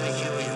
make you.